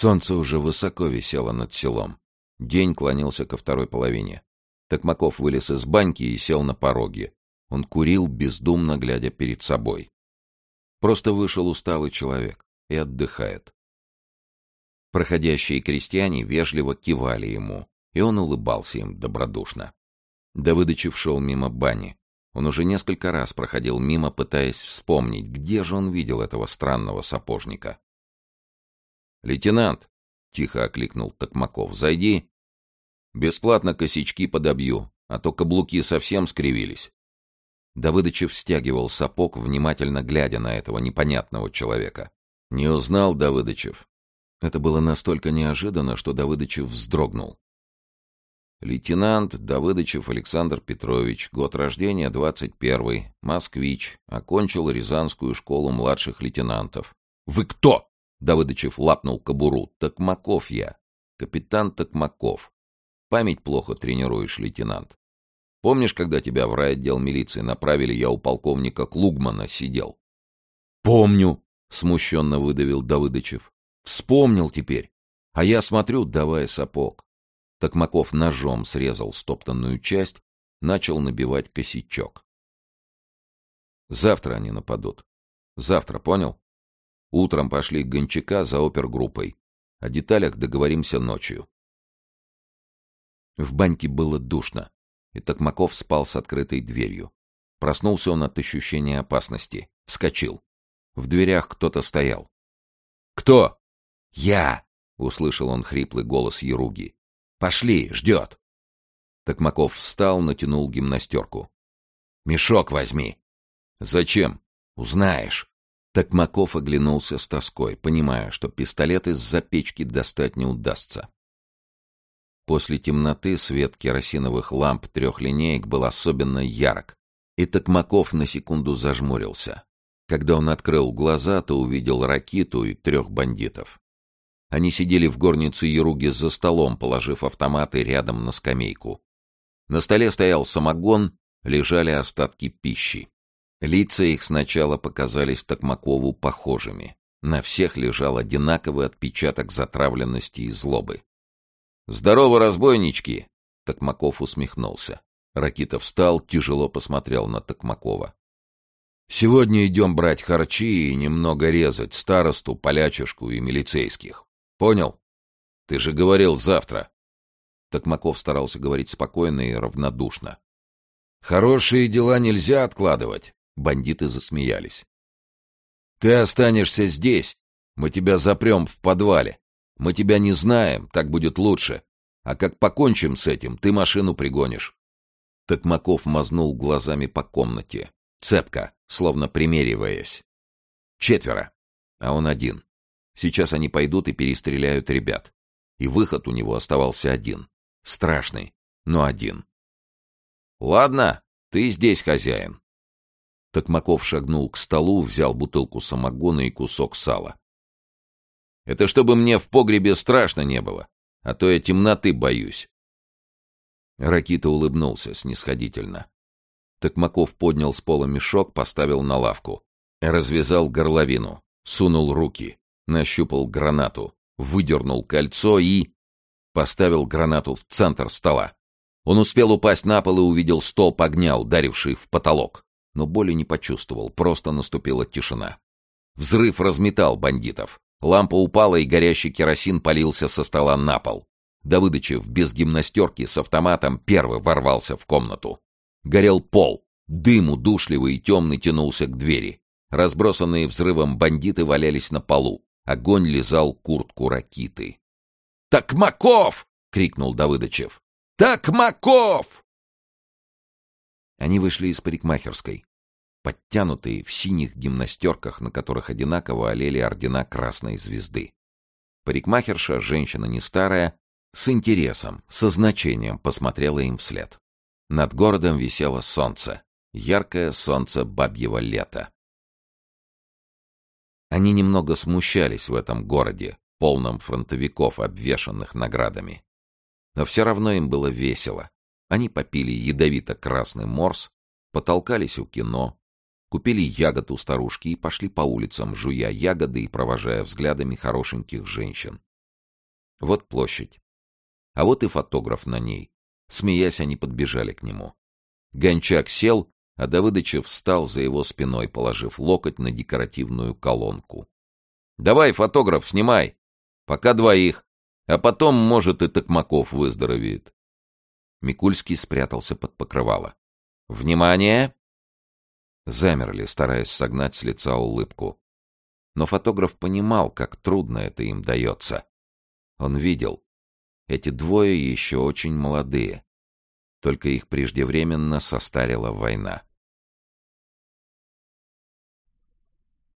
Солнце уже высоко висело над селом. День клонился ко второй половине. Токмаков вылез из баньки и сел на пороге. Он курил, бездумно глядя перед собой. Просто вышел усталый человек и отдыхает. Проходящие крестьяне вежливо кивали ему, и он улыбался им добродушно. Давыдычев шел мимо бани. Он уже несколько раз проходил мимо, пытаясь вспомнить, где же он видел этого странного сапожника. «Лейтенант!» — тихо окликнул Токмаков. «Зайди. Бесплатно косячки подобью, а то каблуки совсем скривились». Давыдычев стягивал сапог, внимательно глядя на этого непонятного человека. «Не узнал Давыдычев?» Это было настолько неожиданно, что Давыдычев вздрогнул. Лейтенант Давыдычев Александр Петрович, год рождения 21-й, москвич, окончил Рязанскую школу младших лейтенантов. «Вы кто?» Давыдычев лапнул кобуру. «Токмаков я. Капитан Токмаков. Память плохо тренируешь, лейтенант. Помнишь, когда тебя в райотдел милиции направили, я у полковника Клугмана сидел?» «Помню», — смущенно выдавил Давыдычев. «Вспомнил теперь. А я смотрю, давай сапог». Токмаков ножом срезал стоптанную часть, начал набивать косячок. «Завтра они нападут. Завтра, понял?» Утром пошли к Гончака за опергруппой. О деталях договоримся ночью. В баньке было душно, и Токмаков спал с открытой дверью. Проснулся он от ощущения опасности. Вскочил. В дверях кто-то стоял. «Кто?» «Я!» — услышал он хриплый голос Еруги. «Пошли, ждет!» Токмаков встал, натянул гимнастерку. «Мешок возьми!» «Зачем?» «Узнаешь!» Токмаков оглянулся с тоской, понимая, что пистолет из-за печки достать не удастся. После темноты свет керосиновых ламп трех линеек был особенно ярок, и Токмаков на секунду зажмурился. Когда он открыл глаза, то увидел Ракиту и трех бандитов. Они сидели в горнице Яруги за столом, положив автоматы рядом на скамейку. На столе стоял самогон, лежали остатки пищи. Лица их сначала показались Токмакову похожими. На всех лежал одинаковый отпечаток затравленности и злобы. «Здорово, разбойнички!» Токмаков усмехнулся. Ракитов встал, тяжело посмотрел на Токмакова. «Сегодня идем брать харчи и немного резать старосту, полячушку и милицейских. Понял? Ты же говорил завтра!» Токмаков старался говорить спокойно и равнодушно. «Хорошие дела нельзя откладывать. Бандиты засмеялись. «Ты останешься здесь. Мы тебя запрем в подвале. Мы тебя не знаем, так будет лучше. А как покончим с этим, ты машину пригонишь». Токмаков мазнул глазами по комнате. Цепко, словно примериваясь. Четверо, а он один. Сейчас они пойдут и перестреляют ребят. И выход у него оставался один. Страшный, но один. «Ладно, ты здесь хозяин. Токмаков шагнул к столу, взял бутылку самогона и кусок сала. «Это чтобы мне в погребе страшно не было, а то я темноты боюсь». Ракита улыбнулся снисходительно. Токмаков поднял с пола мешок, поставил на лавку. Развязал горловину, сунул руки, нащупал гранату, выдернул кольцо и... Поставил гранату в центр стола. Он успел упасть на пол и увидел столб огня, ударивший в потолок но боли не почувствовал, просто наступила тишина. Взрыв разметал бандитов. Лампа упала, и горящий керосин полился со стола на пол. Давыдычев без гимнастерки с автоматом первый ворвался в комнату. Горел пол. Дым удушливый и темный тянулся к двери. Разбросанные взрывом бандиты валялись на полу. Огонь лизал куртку ракиты. «Такмаков!» — крикнул Давыдычев. «Такмаков!» Они вышли из парикмахерской, подтянутые в синих гимнастерках, на которых одинаково олели ордена Красной Звезды. Парикмахерша, женщина не старая, с интересом, со значением посмотрела им вслед. Над городом висело солнце, яркое солнце бабьего лета. Они немного смущались в этом городе, полном фронтовиков, обвешанных наградами. Но все равно им было весело. Они попили ядовито-красный морс, потолкались у кино, купили ягод у старушки и пошли по улицам, жуя ягоды и провожая взглядами хорошеньких женщин. Вот площадь. А вот и фотограф на ней. Смеясь, они подбежали к нему. Гончак сел, а Давыдычев встал за его спиной, положив локоть на декоративную колонку. «Давай, фотограф, снимай! Пока двоих, а потом, может, и Токмаков выздоровеет». Микульский спрятался под покрывало. «Внимание!» Замерли, стараясь согнать с лица улыбку. Но фотограф понимал, как трудно это им дается. Он видел. Эти двое еще очень молодые. Только их преждевременно состарила война.